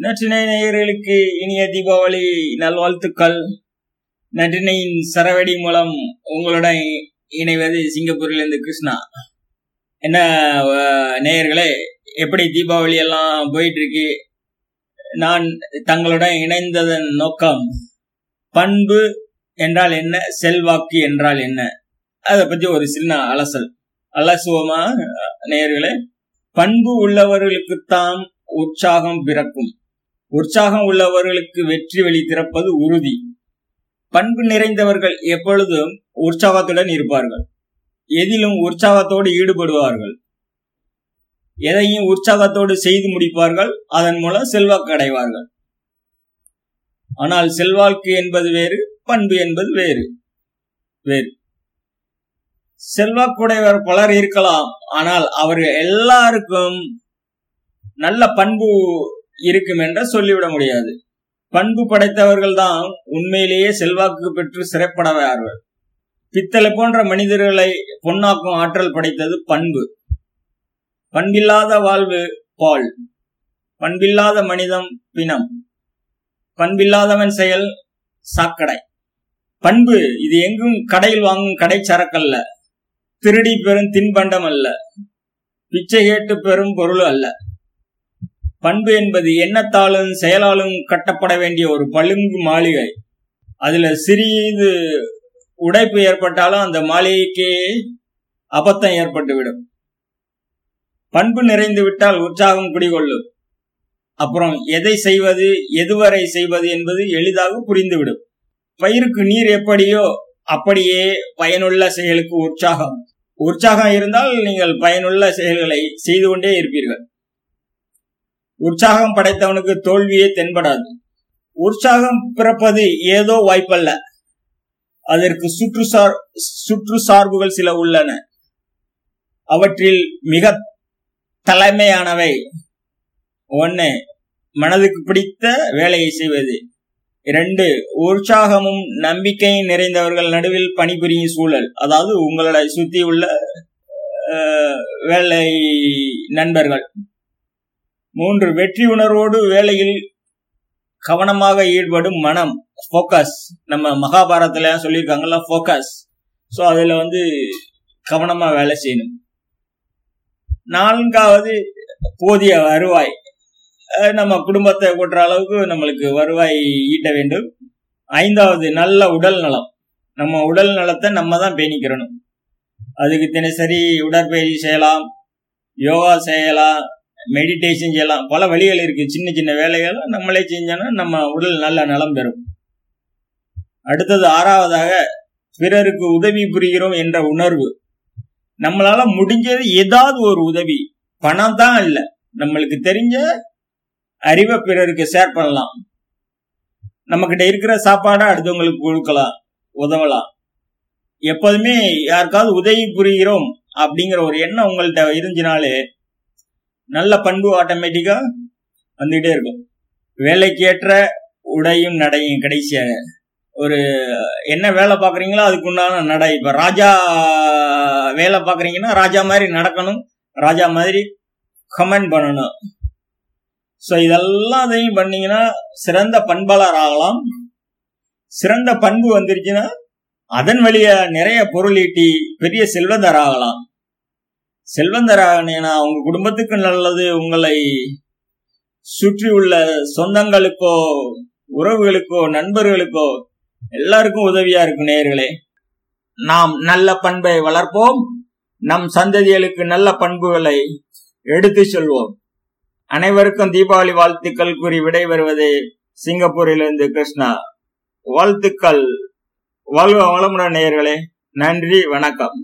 நற்றினை நேயர்களுக்கு இனிய தீபாவளி நல்வாழ்த்துக்கள். நற்றினையின் சரவெடி மூலம் உங்களுடன் இணைவது சிங்கப்பூரிலிருந்து கிருஷ்ணா. என்ன நேயர்களே எப்படி தீபாவளி எல்லாம் போயிட்டு இருக்கு நான் தங்களுடன் இணைந்ததன் நோக்கம் பண்பு என்றால் என்ன செல்வாக்கு என்றால் என்ன? அதை பத்தி ஒரு சின்ன அலசல். அலசுவமா நேயர்களே? பண்பு உள்ளவர்களுக்குத்தான் உற்சாகம் பிறக்கும். உற்சாகம் உள்ளவர்களுக்கு வெற்றி வழி திறப்பது உறுதி. பண்பு நிறைந்தவர்கள் எப்பொழுதும் உற்சாகத்துடன் இருப்பார்கள். எதிலும் உற்சாகத்தோடு ஈடுபடுவார்கள். எதையும் உற்சாகத்தோடு செய்து முடிப்பார்கள் அதன் மூலம் செல்வாக்கு அடைவார்கள் ஆனால் செல்வாக்கு என்பது வேறு பண்பு என்பது வேறு வேறு. செல்வாக்குடையவர் பலர் இருக்கலாம் ஆனால் அவர்கள் எல்லாருக்கும் நல்ல பண்பு இருக்கும் என்று சொல்லிவிட முடியாது. பண்பு படைத்தவர்கள் தான் உண்மையிலேயே செல்வாக்கு பெற்று சிறைப்படவார்கள். பித்தளை போன்ற மனிதர்களை பொன்னாக்கும் ஆற்றல் படைத்தது பண்பு. பண்பில்லாத வாழ்வு பால். பண்பில்லாத மனிதம் பிணம். பண்பில்லாதவன் செயல் சாக்கடை. பண்பு இது எங்கும் கடையில் வாங்கும் கடை சரக்கல்ல. திருடி பெறும் தின்பண்டம் அல்ல பிச்சை கேட்டு பெறும் பொருள் அல்ல. பண்பு என்பது எண்ணத்தாலும் செயலாலும் கட்டப்பட வேண்டிய ஒரு பளிங்கு மாளிகை. அதுல சிறிது உடைப்பு ஏற்பட்டாலும் அந்த மாளிகைக்கே அபத்தம் ஏற்பட்டுவிடும். பண்பு நிறைந்து விட்டால் உற்சாகம் குடிகொள்ளும். அப்புறம் எதை செய்வது எதுவரை செய்வது என்பது எளிதாக புரிந்துவிடும். பயிருக்கு நீர் எப்படியோ அப்படியே பயனுள்ள செயலுக்கு உற்சாகம். உற்சாகம் இருந்தால் நீங்கள் பயனுள்ள செயல்களை செய்து கொண்டே இருப்பீர்கள். உற்சாகம் படைத்தவனுக்கு தோல்வியே தென்படாது. உற்சாகம் பிறப்பது ஏதோ வாய்ப்பல்ல. அதற்கு சுற்றுசார் சுற்று சார்புகள் சில உள்ளன. அவற்றில் மிக தலைமையானவை. ஒன்னு மனதுக்கு பிடித்த வேலையை செய்வது. இரண்டு உற்சாகமும் நம்பிக்கையும் நிறைந்தவர்கள் நடுவில் பணிபுரியும் சூழல். அதாவது உங்களை சுத்தி உள்ள வேலை நண்பர்கள். மூன்று வெற்றி உணர்வோடு வேலையில் கவனமாக ஈடுபடும் மனம் ஃபோக்கஸ் நம்ம மகாபாரதத்துல சொல்லியிருக்காங்கல்ல ஃபோக்கஸ் ஸோ அதில் வந்து கவனமாக வேலை செய்யணும். நான்காவது போதிய வருவாய். நம்ம குடும்பத்தை கூட்டுற அளவுக்கு நம்மளுக்கு வருவாய் ஈட்ட வேண்டும். ஐந்தாவது நல்ல உடல் நலம். நம்ம உடல் நலத்தை நம்ம தான் பேணிக்கிறணும். அதுக்கு தினசரி உடற்பயிற்சி செய்யலாம் யோகா செய்யலாம் மெடிடேஷன் செய்யலாம். பல வழிகள் இருக்கு. சின்ன சின்ன வேலைகள் நம்மளே செஞ்சோன்னா நம்ம உடல் நல்ல நலம் பெறும். அடுத்தது ஆறாவதாக பிறருக்கு உதவி புரிகிறோம் என்ற உணர்வு. நம்மளால முடிஞ்சது ஏதாவது ஒரு உதவி. பணம் தான் இல்ல. நம்மளுக்கு தெரிஞ்ச அறிவை பிறருக்கு ஷேர் பண்ணலாம். நம்மக்கிட்ட இருக்கிற சாப்பாடை அடுத்தவங்களுக்கு கொடுக்கலாம் உதவலாம். எப்போதுமே யாருக்காவது உதவி புரிகிறோம் அப்படிங்கிற ஒரு எண்ணம் உங்கள்கிட்ட இருந்துச்சுனாலே நல்ல பண்பு ஆட்டோமேட்டிக்கா வந்துகிட்டே இருக்கும். வேலைக்கேற்ற உடையும் நடையும் கடைசியாக ஒரு என்ன வேலை பார்க்குறீங்களோ அதுக்குண்டான நடை. இப்போ ராஜா வேலை பார்க்குறீங்கன்னா ராஜா மாதிரி நடக்கணும். ராஜா மாதிரி கமெண்ட் பண்ணணும். ஸோ இதெல்லாம் அதையும் பண்ணீங்கன்னா சிறந்த பண்பாளர் ஆகலாம். சிறந்த பண்பு வந்துருச்சுன்னா அதன் வழியாக நிறைய பொருள் ஈட்டி பெரிய செல்வந்தர் ஆகலாம். செல்வந்தராகனேனா உங்க குடும்பத்துக்கு நல்லது உங்களை சுற்றி உள்ள சொந்தங்களுக்கோ உறவுகளுக்கோ நண்பர்களுக்கோ எல்லாருக்கும் உதவியா இருக்கும் நேர்களே நாம் நல்ல பண்பை வளர்ப்போம். நம் சந்ததிகளுக்கு நல்ல பண்புகளை எடுத்து சொல்வோம். அனைவருக்கும் தீபாவளி வாழ்த்துக்கள் கூறி விடைபெறுவது சிங்கப்பூரிலிருந்து கிருஷ்ணா. வாழ்த்துக்கள். வாழ்க வளமுடன் நேயர்களே. நன்றி வணக்கம்.